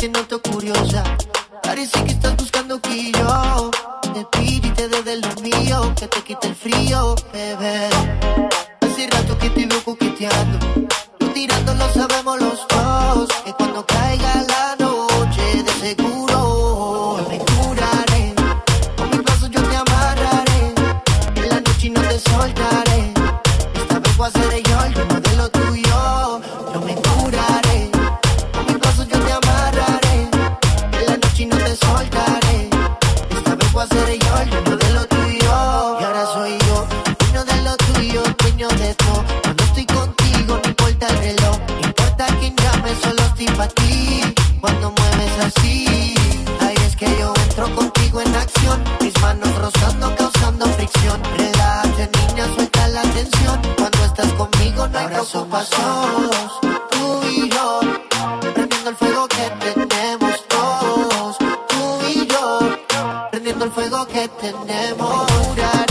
rato que te noto curiosa. Parece que estás buscando que yo te pide desde lo mío, que te quite el frío, bebé. Hace rato que te veo coqueteando. Tú tirando lo sabemos los dos. Que te soltaré. Esta vez voy a ser yo el dueño de lo tuyo. Y ahora soy yo, dueño de lo tuyo, dueño de todo. Cuando estoy contigo, no importa el reloj. No importa quién llame, solo estoy para ti. Cuando mueves así, ahí es que yo entro contigo en acción. Mis manos rozando, causando fricción. Relájate, niña, suelta la tensión. Cuando estás conmigo, no hay preocupación. El fuego que tenemos.